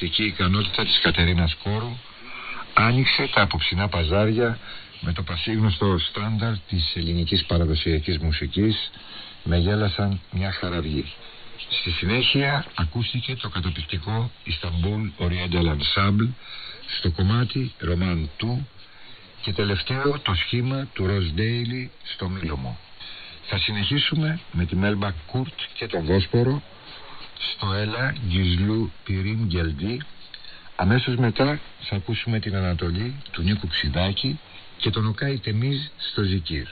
μεγάλων δυνατοτήτων ερμηνευτική ικανότητα της Κατερίνας Κόρου άνοιξε τα απόψινά παζάρια με το πασίγνωστο στάνταρ της ελληνικής παραδοσιακής μουσικής με γέλασαν μια χαραυγή. Στη συνέχεια ακούστηκε το καταπληκτικό Istanbul Oriental Ensemble στο κομμάτι Roman 2 και τελευταίο το σχήμα του Ροζ Ντέιλι στο Μήλωμο. Θα συνεχίσουμε με τη Μέλμπα Κουρτ και τον Βόσπορο στο Έλα Γκυζλού Πυρήν Γκελντή Αμέσως μετά θα ακούσουμε την Ανατολή του Νίκου Ξιδάκη και τον Οκάι Τεμίζ στο Ζικύρ.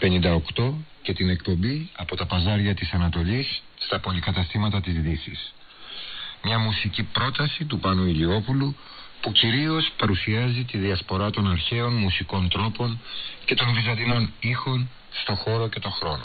58 και την εκπομπή από τα παζάρια της Ανατολής στα πολυκαταστήματα της Δύσης. Μια μουσική πρόταση του Πάνου Ηλιόπουλου που κυρίως παρουσιάζει τη διασπορά των αρχαίων μουσικών τρόπων και των βυζαντινών ήχων στο χώρο και τον χρόνο.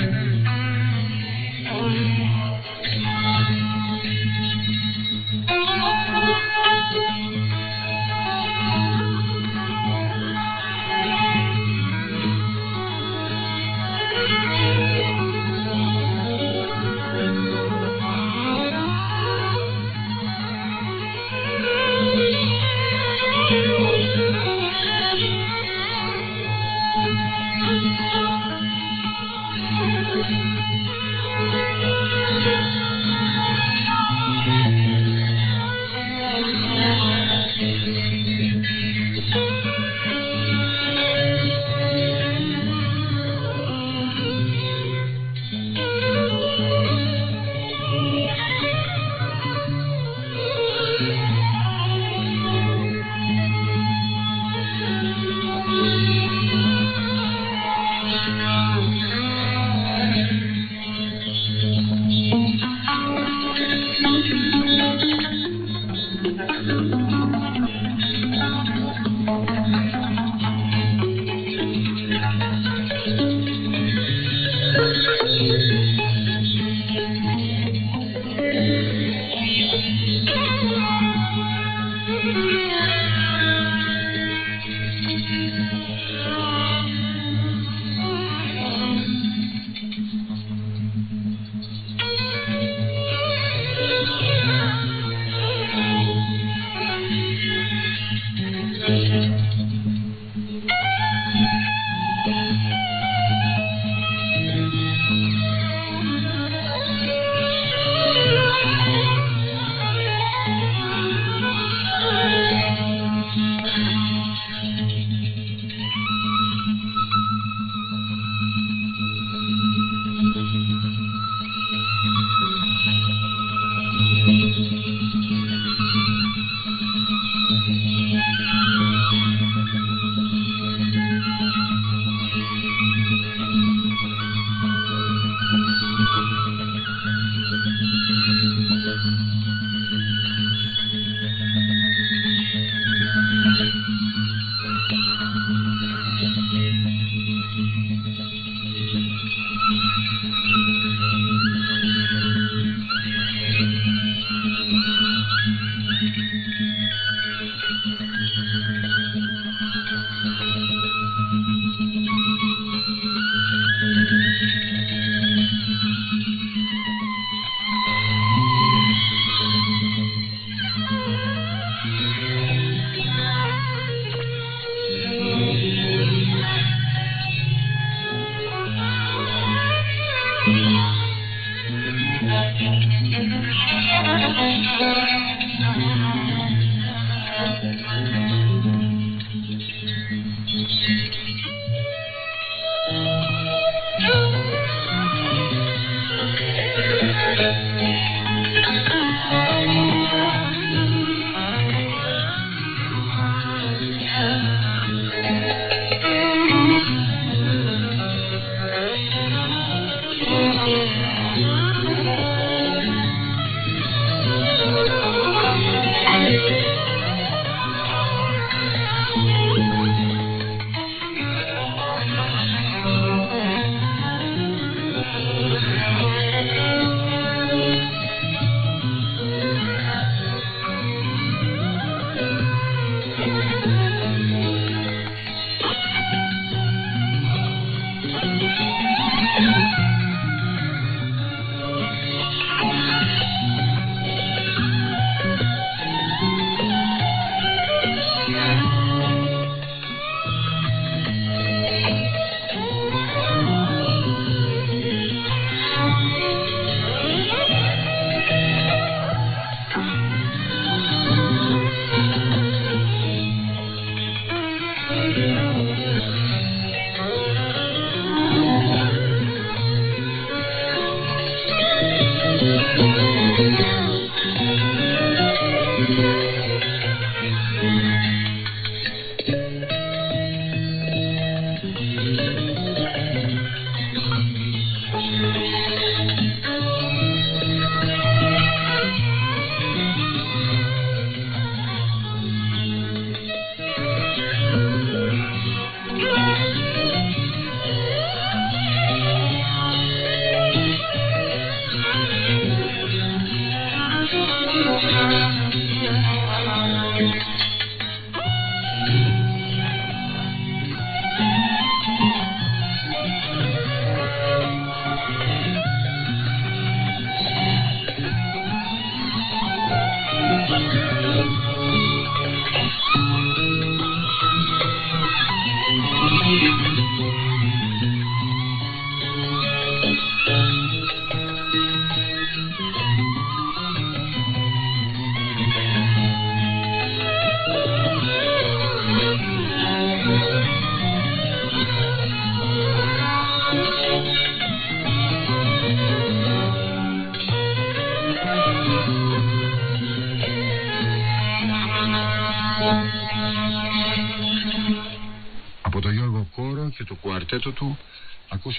Oh,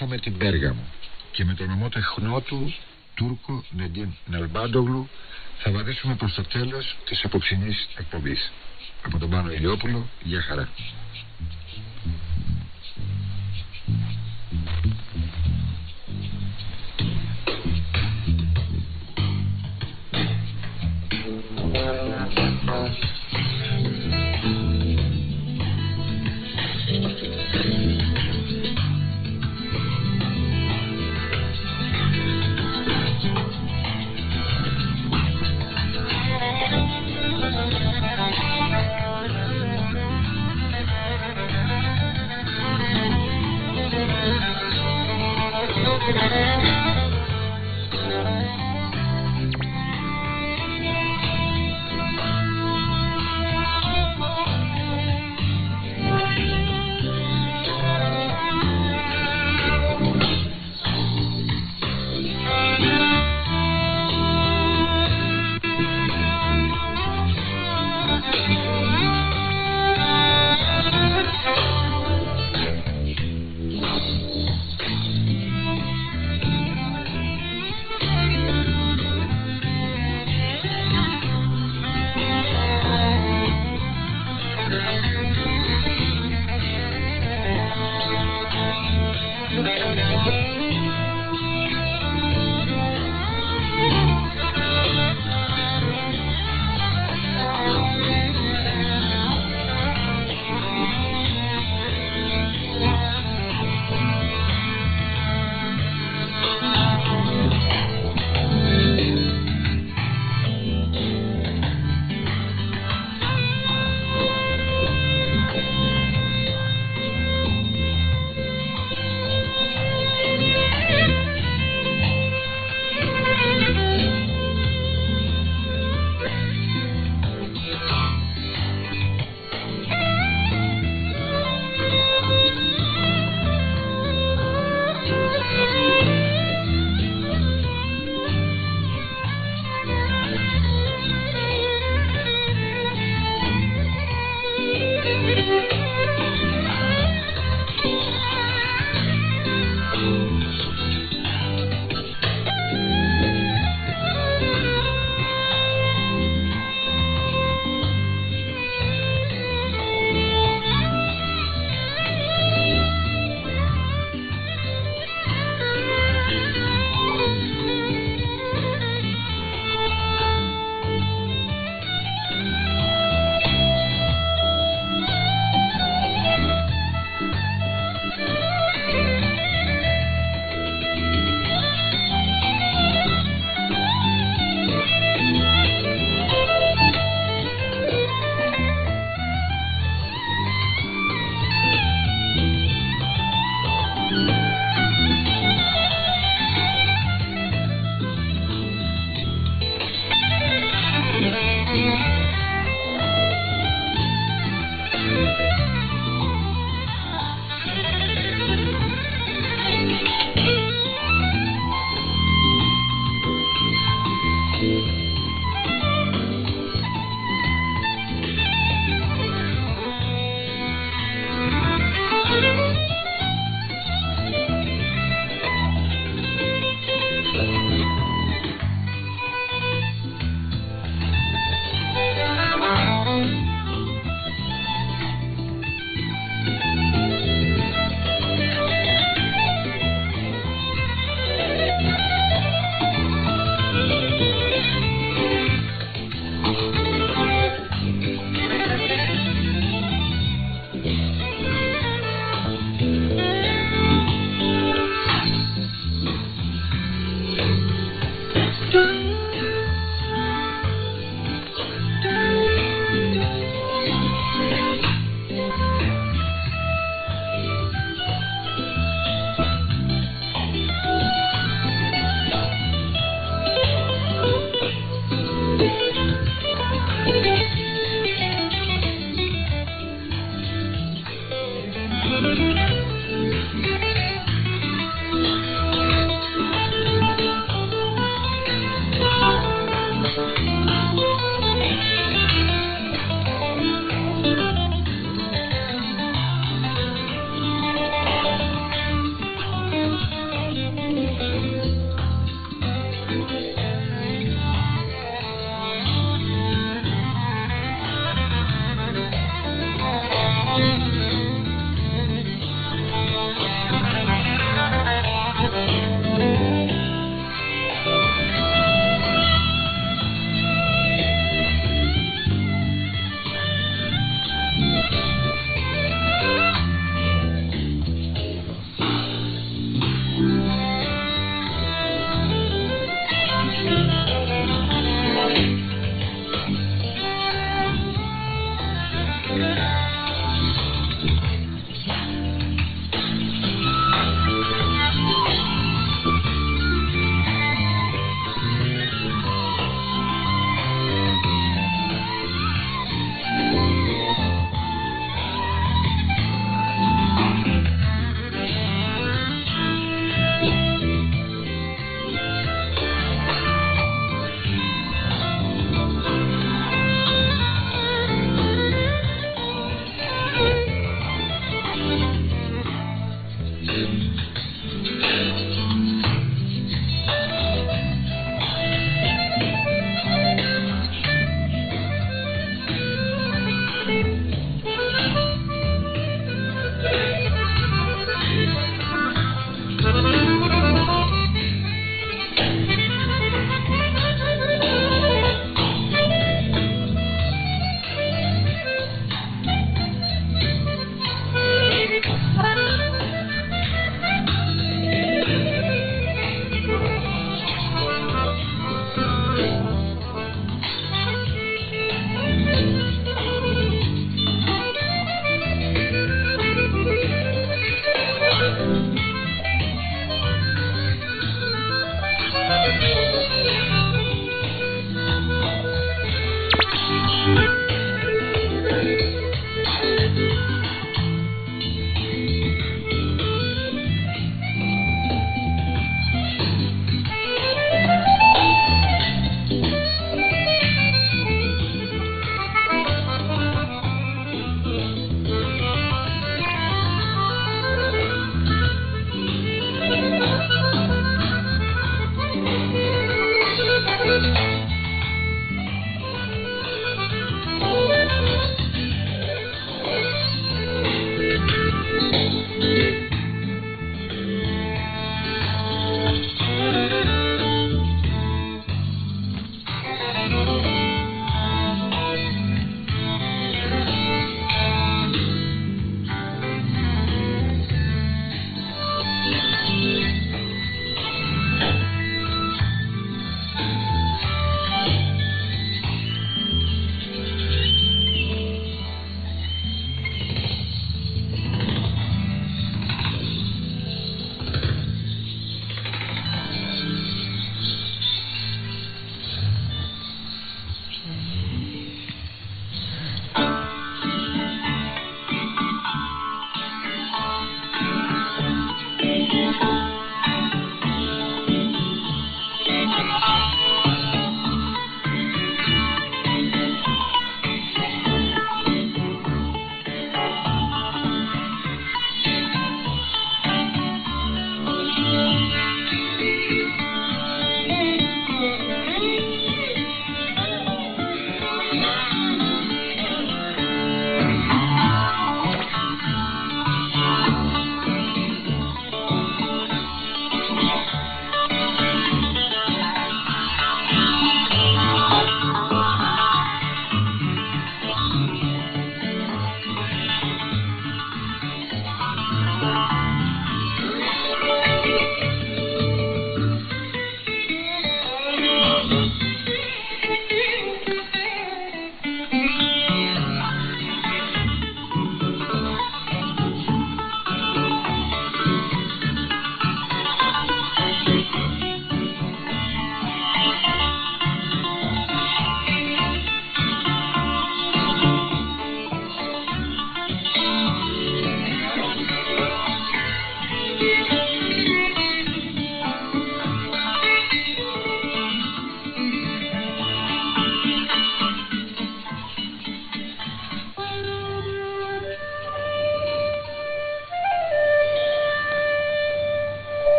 σχέσω με την Πέργαμο και με τον ομότεχνό του Τούρκο Νεντίν Ναλμπάντογλου θα βαδίσουμε προς το τέλος της απόψινής εκπομπής. Από τον Πάνο Ηλιόπουλο, για χαρά. Thank you. Gracias.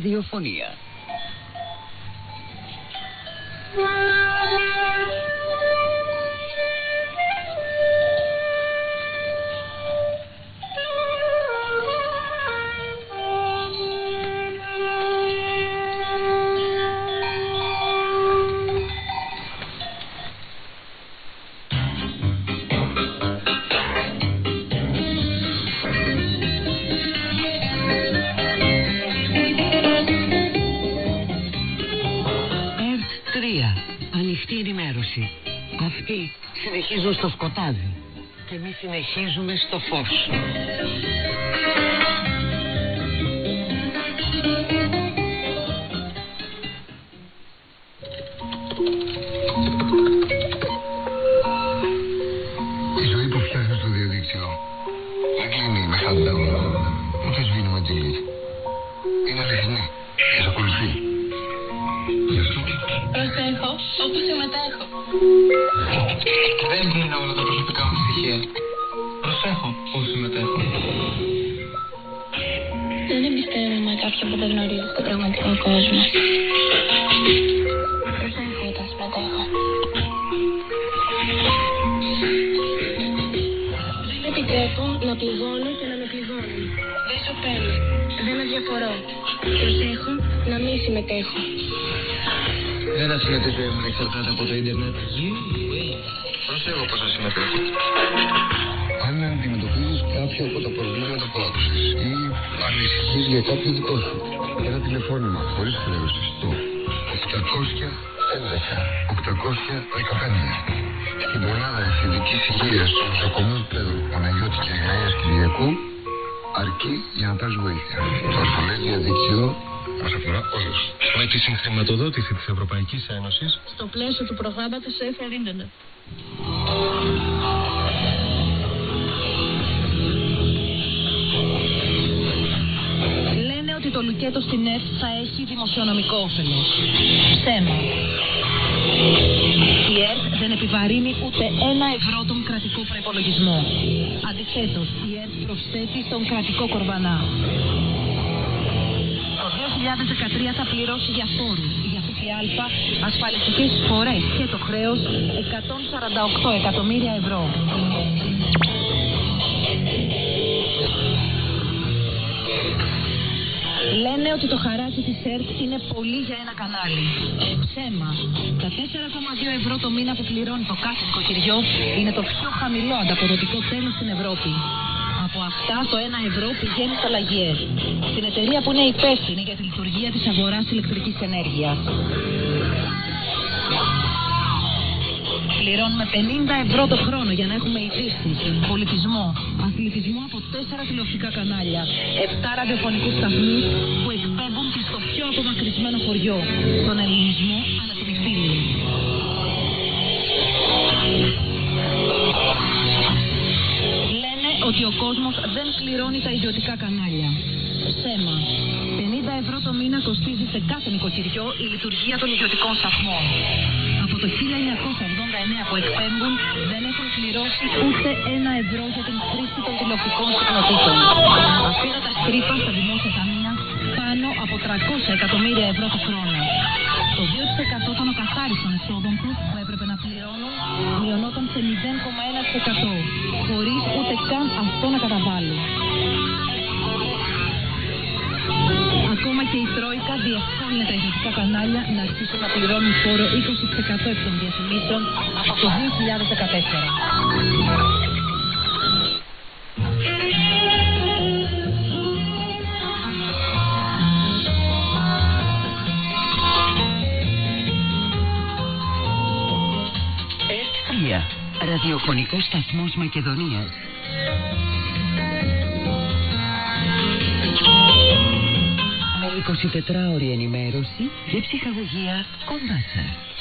Στο και εμείς συνεχίζουμε στο φως. safer internet. Λένε ότι το λουκέτο στην ΕΡΤ θα έχει δημοσιονομικό όφελος. Ψέμα. Η ΕΡΤ δεν επιβαρύνει ούτε ένα ευρώ τον κρατικό προπολογισμό. Αντιθέτως, η ΕΡΤ προσθέτει στον κρατικό κορβανά. Το 2013 θα πληρώσει για φόρους, ΦΠΑ, ασφαλιστικές φορές και το χρέος 148 εκατομμύρια ευρώ. Λένε ότι το χαράτσι της ΕΡΤ είναι πολύ για ένα κανάλι. Ψέμα. Τα 4,2 ευρώ το μήνα που πληρώνει το κάθε νοικοκυριό είναι το πιο χαμηλό ανταποδοτικό τέλος στην Ευρώπη. Από αυτά το 1 ευρώ πηγαίνει στα λαγιές. Στην εταιρεία που είναι υπεύθυνη για τη λειτουργία της αγοράς ηλεκτρικής ενέργειας. Πληρώνουμε 50 ευρώ το χρόνο για να έχουμε ειδήσεις, πολιτισμό, αθλητισμό από 4 τηλεοπτικά κανάλια, 7 ραδιοφωνικούς σταθμούς που εκπέμπουν και στο πιο απομακρυσμένο χωριό, τον ελληνισμό αλλά ότι ο κόσμος δεν πληρώνει τα ιδιωτικά κανάλια. Σέμα. 50 ευρώ το μήνα κοστίζει σε κάθε νοικοκυριό η λειτουργία των ιδιωτικών σταθμών. Από το 1989 που εκπέμπουν δεν έχουν πληρώσει ούτε ένα ευρώ για την χρήση των τηλεοπτικών συχνοτήτων. Αφήνω τα σκρίπα στα δημόσια ταμεία πάνω από 300 εκατομμύρια ευρώ το χρόνο. Το 2% των ακαθάριστων εσόδων τους που έπρεπε να πληρώνουν μειωνόταν σε 0,1% χωρίς ούτε καν αυτό να καταβάλουν. Ακόμα και η Τρόικα διευκόλυνε τα ιδιωτικά κανάλια να αρχίσουν να πληρώνουν φόρο 20% εκ των διαφημίσεων από το 2014. Ραδιοφωνικός σταθμός Μακεδονίας με 24 ώρη ενημέρωση και ψυχαγωγία κοντά σας.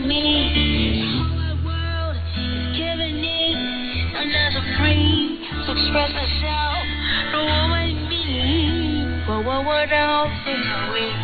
me. The whole world is free to express myself. No one like me. But what would I feel with?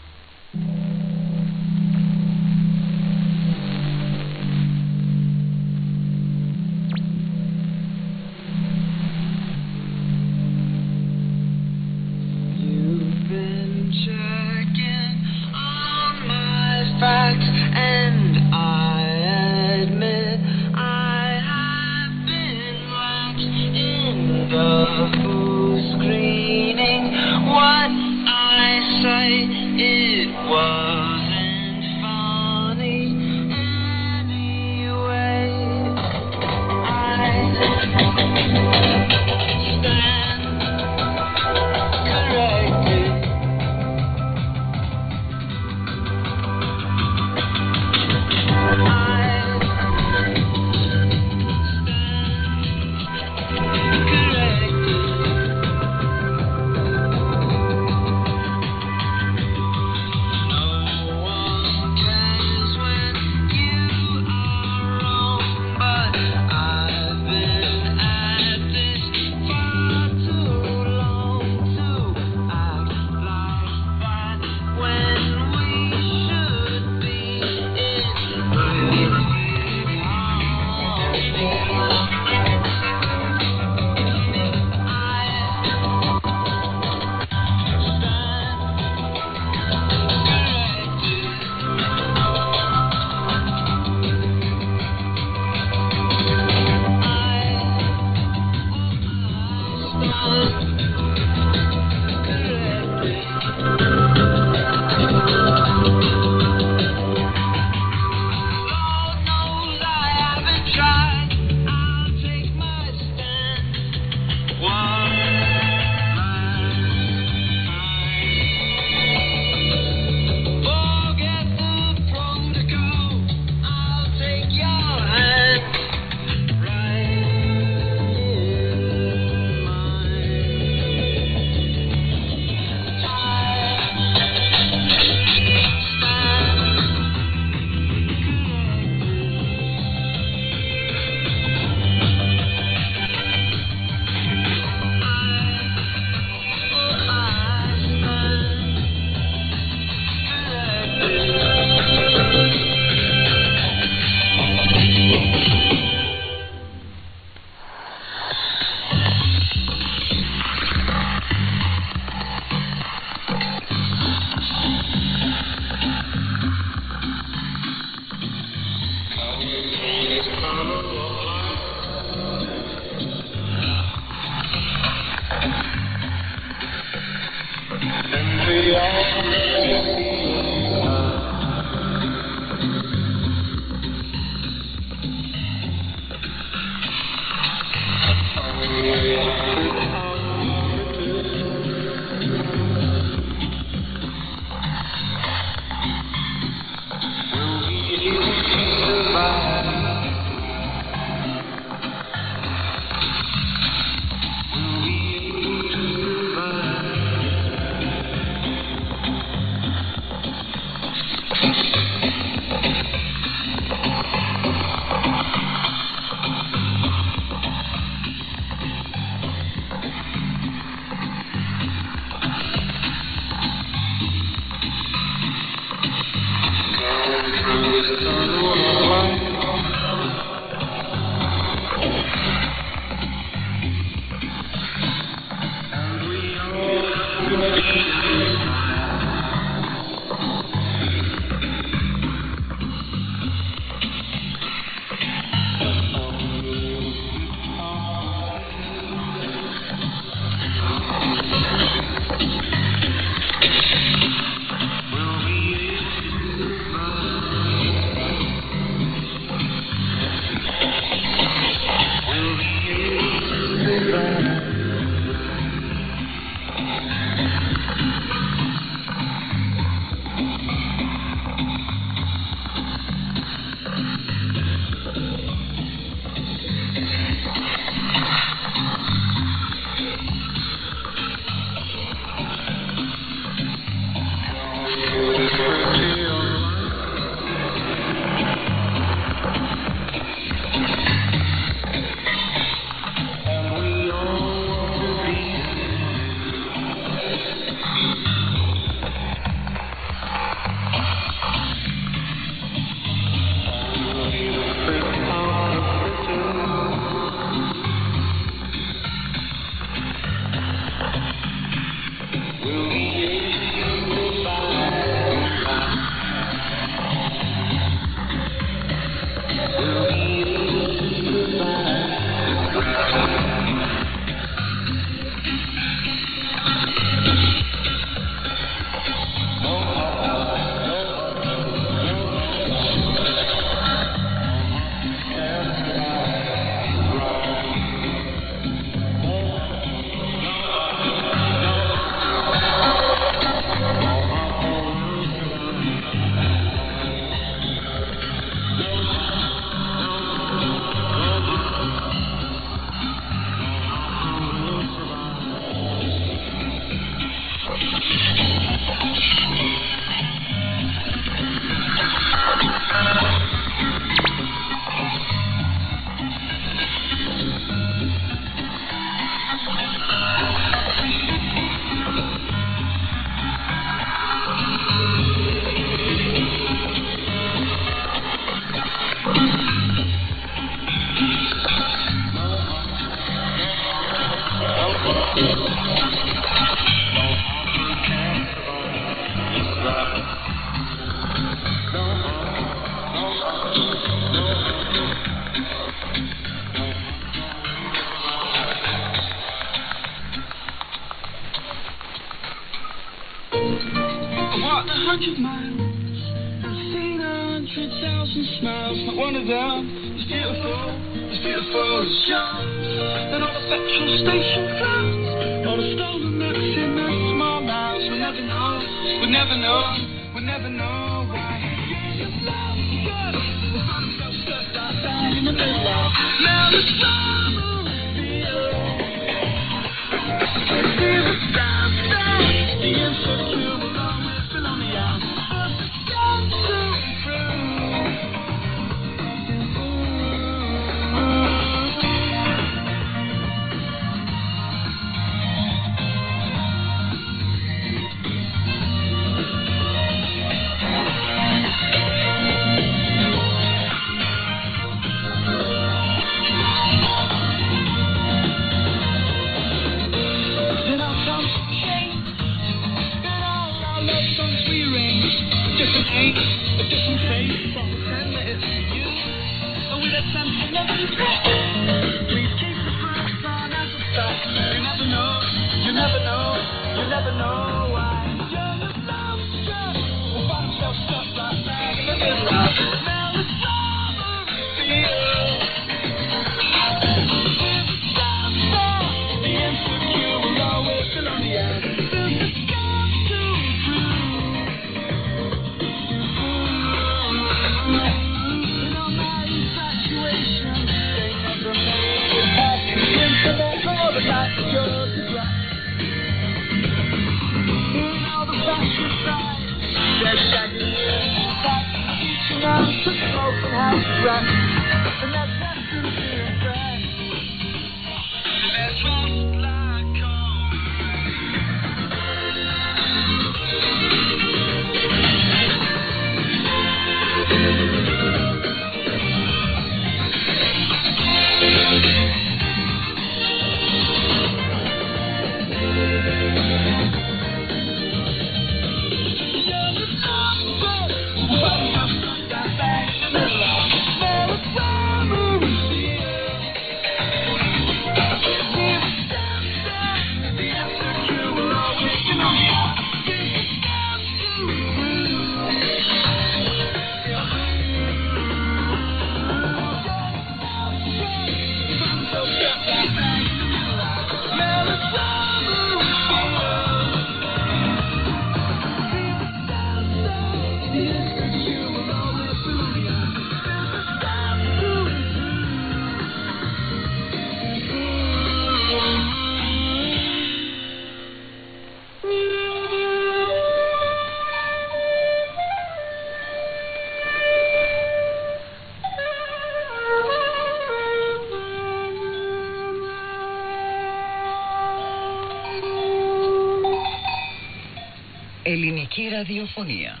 cualquier radiofonía.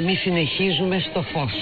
Και εμείς συνεχίζουμε στο φως.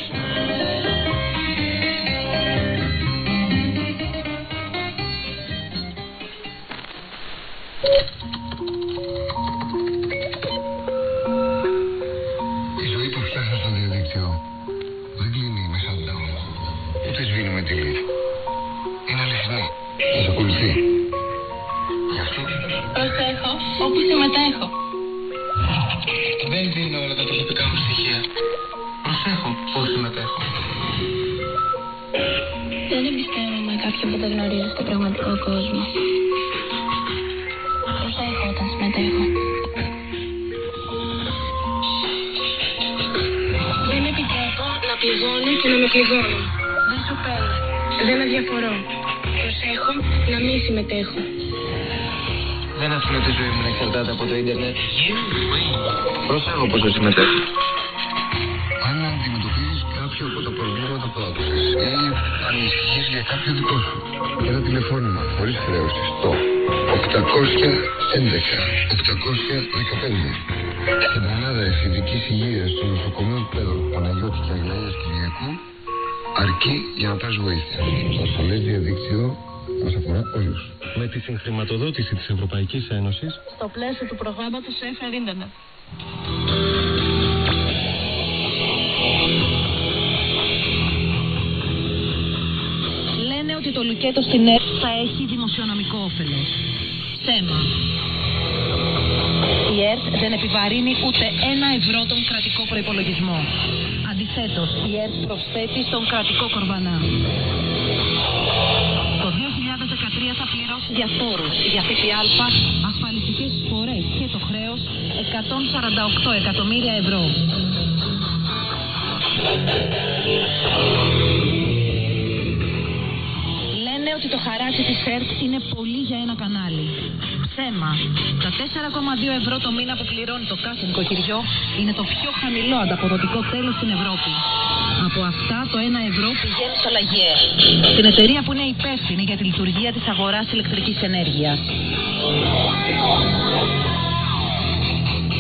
Συγχρηματοδότηση της Ευρωπαϊκής Ένωσης Στο πλαίσιο του προγράμματος Fair Internet. Λένε ότι το λουκέτο στην ΕΡΤ θα έχει δημοσιονομικό όφελος. Θέμα. Η ΕΡΤ δεν επιβαρύνει ούτε ένα ευρώ τον κρατικό προϋπολογισμό. Αντιθέτως, η ΕΡΤ προσθέτει στον κρατικό κορβανά. Το 2013 θα πληρώσει για φόρους, για ΦΠΑ, ασφαλιστικές εισφορές και το χρέος 148 εκατομμύρια ευρώ. Λένε ότι το χαράτσι της ΕΡΤ είναι πολύ για ένα κανάλι. Θέμα. Τα 4,2 ευρώ το μήνα που πληρώνει το κάθε νοικοκυριό είναι το πιο χαμηλό ανταποδοτικό τέλος στην Ευρώπη. Από αυτά το 1 ευρώ πηγαίνει στο Λαγιέ. Την εταιρεία που είναι υπεύθυνη για τη λειτουργία της αγοράς ηλεκτρικής ενέργειας.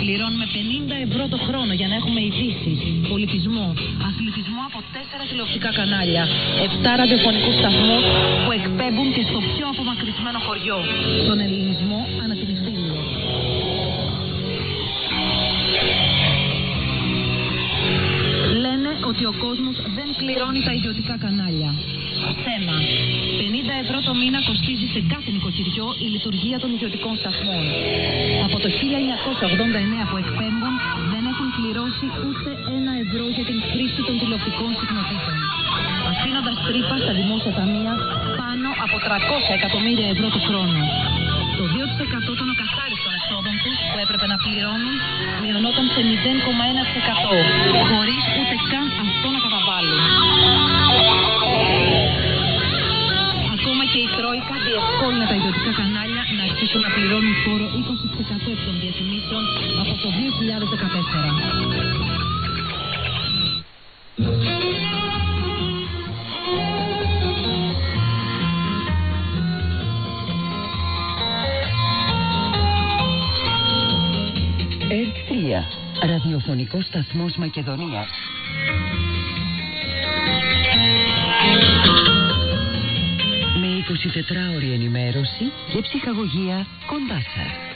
Πληρώνουμε 50 ευρώ το χρόνο για να έχουμε ειδήσει, πολιτισμό, αθλητισμό από 4 τηλεοπτικά κανάλια, 7 ραδιοφωνικούς σταθμούς που εκπέμπουν και στο πιο απομακρυσμένο χωριό, τον ελληνισμό Λένε ότι ο κόσμος δεν πληρώνει τα ιδιωτικά κανάλια. Θέμα. 50 ευρώ το μήνα κοστίζει σε κάθε νοικοκυριό η λειτουργία των ιδιωτικών σταθμών. Από το 1989 που εκπέμπουν δεν έχουν πληρώσει ούτε ένα ευρώ για την χρήση των τηλεοπτικών συχνοτήτων. Αφήνοντα τρύπα στα δημόσια ταμεία πάνω από 300 εκατομμύρια ευρώ το χρόνο. Το 2% των ακαθάριστων εσόδων τους που έπρεπε να πληρώνουν μειωνόταν σε 0,1% χωρίς ούτε καν αυτό να καταβάλουν. Ακόμα και η Τρόικα διευκόλυνε τα ιδιωτικά κανάλια να αρχίσουν να πληρώνουν φόρο 20% εκ των διαφημίσεων από το 2014. ΕΡΤ 3. Ραδιοφωνικός σταθμός Μακεδονίας. Με 24 ώρη ενημέρωση και ψυχαγωγία κοντά σας.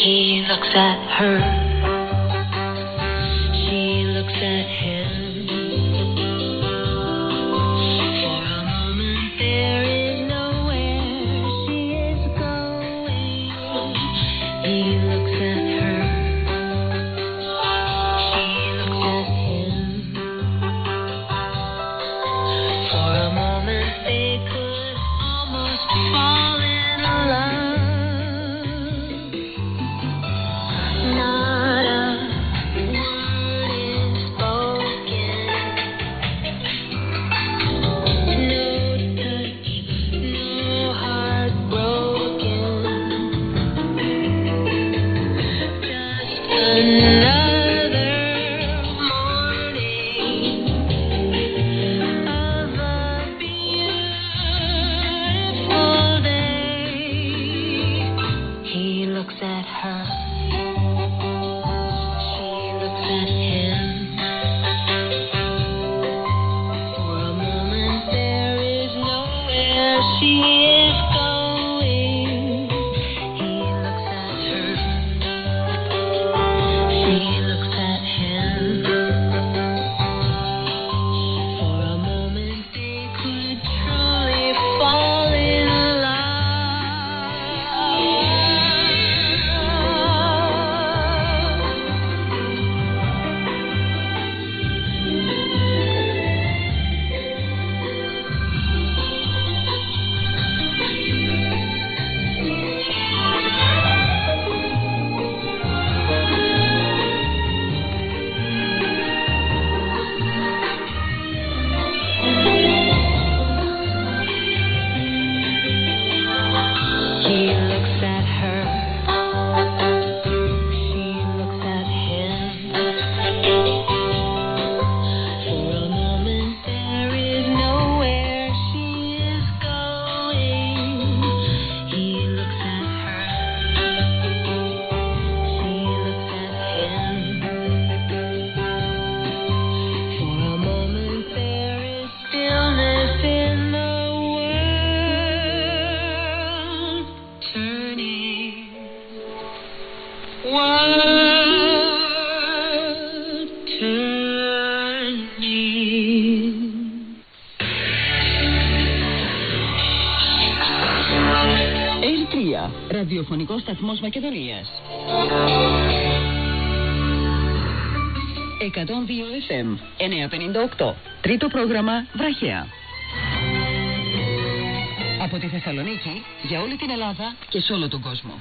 He looks at her. 8. Τρίτο πρόγραμμα Βραχέα. Από τη Θεσσαλονίκη για όλη την Ελλάδα και σε όλο τον κόσμο.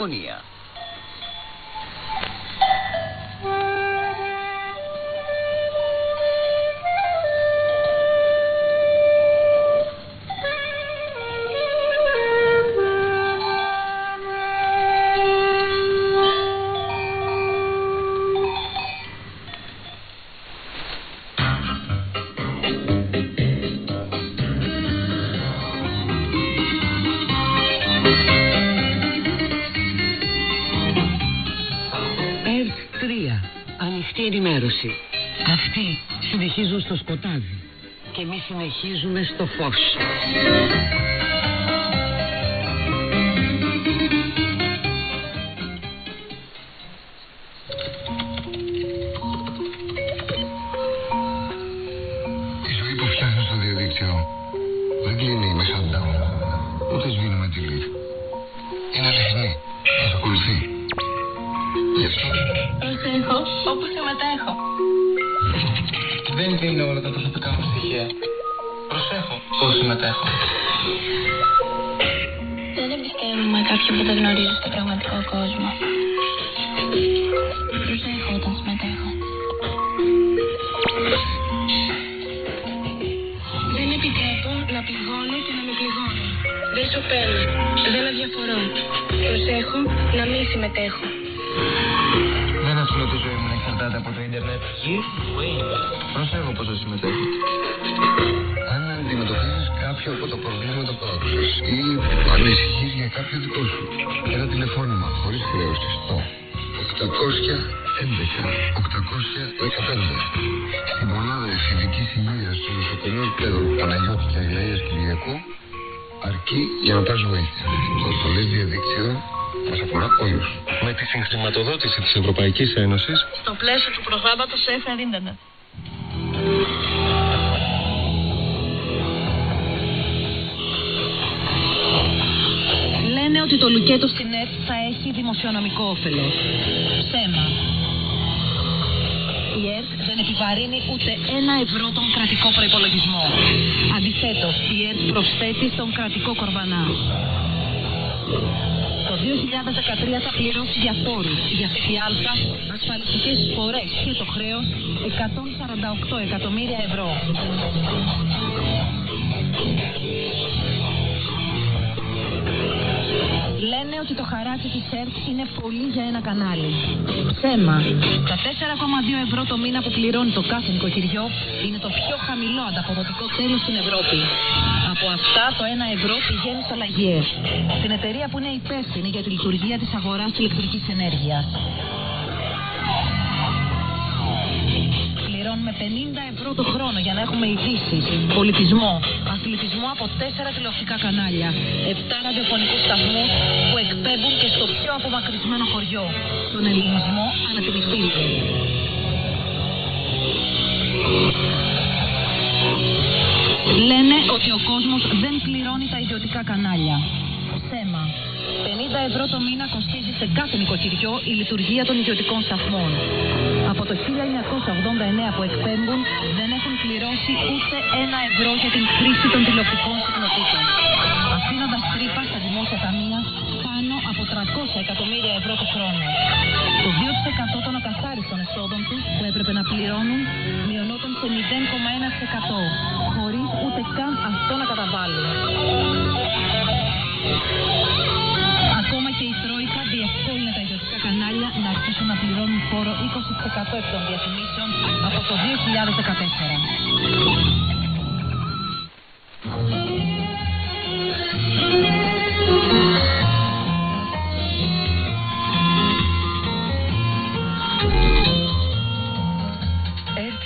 radiofonía. Συνεχίζουμε στο φως. Η ζωή που φτιάχνει στο διαδίκτυο δεν κλείνει με shutdown. Ούτε σβήνει με delete. Είναι αληθινή. Μας ακολουθεί. Γι' αυτό Προσέχω όπου συμμετέχω. Δεν δίνω όλα τα προσωπικά μου στοιχεία. Προσέχω πώς συμμετέχω. Δεν εμπιστεύομαι κάποιον που δεν γνωρίζω στο πραγματικό κόσμο. Προσέχω όταν συμμετέχω. Δεν επιτρέπω να πληγώνω και να με πληγώνω. Δεν σου παίρνω. Δεν αδιαφορώ. Προσέχω να μην συμμετέχω. Δεν αφήνω τη ζωή μου να εξαρτάται από το ίντερνετ. Προσέχω πόσο συμμετέχω. Αν αντιμετωπίζεις κάποιο από τα προβλήματα που άκουσες ή ανησυχείς για κάποιο δικό σου, ένα τηλεφώνημα χωρίς χρέωση στο 811 815 στην μονάδα εφηβικής υγείας του νοσοκομείου Πέδρου Παναγιώτη και Αγλαίας Κυριακού αρκεί για να πας βοήθεια. Το ασφαλές διαδίκτυο μας αφορά όλους. Με τη συγχρηματοδότηση της Ευρωπαϊκής Ένωσης Στο πλαίσιο του προγράμματος Safer το λουκέτο στην ΕΡΤ θα έχει δημοσιονομικό όφελος. Ψέμα. Η ΕΡΤ δεν επιβαρύνει ούτε ένα ευρώ τον κρατικό προϋπολογισμό. Αντιθέτως, η ΕΡΤ προσθέτει στον κρατικό κορβανά. Το 2013 θα πληρώσει για φόρους, για ΦΠΑ, ασφαλιστικές εισφορές και το χρέος 148 εκατομμύρια ευρώ. Λένε ότι το χαράτσι της ΕΡΤ είναι πολύ για ένα κανάλι. Ψέμα. Τα 4,2 ευρώ το μήνα που πληρώνει το κάθε νοικοκυριό είναι το πιο χαμηλό ανταποδοτικό τέλος στην Ευρώπη. Από αυτά το 1 ευρώ πηγαίνει στο Λαγιέ, στην εταιρεία που είναι υπεύθυνη για τη λειτουργία της αγοράς ηλεκτρικής ενέργειας. Πληρώνουμε 50 ευρώ το χρόνο για να έχουμε ειδήσει, πολιτισμό, αθλητισμό από 4 τηλεοπτικά κανάλια, 7 ραδιοφωνικούς σταθμούς που εκπέμπουν και στο πιο απομακρυσμένο χωριό, τον ελληνισμό ανά την Ιφίλιο. Λένε ότι ο κόσμος δεν πληρώνει τα ιδιωτικά κανάλια. Θέμα. 50 ευρώ το μήνα κοστίζει σε κάθε νοικοκυριό η λειτουργία των ιδιωτικών σταθμών. Από το 1989 που εκπέμπουν δεν έχουν πληρώσει ούτε ένα ευρώ για την χρήση των τηλεοπτικών συχνοτήτων. Αφήνοντας τρύπα στα δημόσια ταμεία πάνω από 300 εκατομμύρια ευρώ το χρόνο. Το 2% των ακαθάριστων εσόδων τους που έπρεπε να πληρώνουν μειωνόταν σε 0,1% χωρίς ούτε καν αυτό να καταβάλουν. Ακόμα και η Τρόικα διευκόλυνε τα ιδιωτικά κανάλια να αρχίσουν να πληρώνουν φόρο 20% εκ των διαφημίσεων από το 2014. ΕΡΤ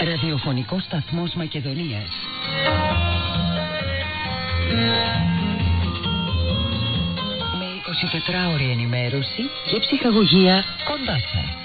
3. Ραδιοφωνικός σταθμός Μακεδονίας. Με 24 ώρη ενημέρωση και ψυχαγωγία κοντά σας.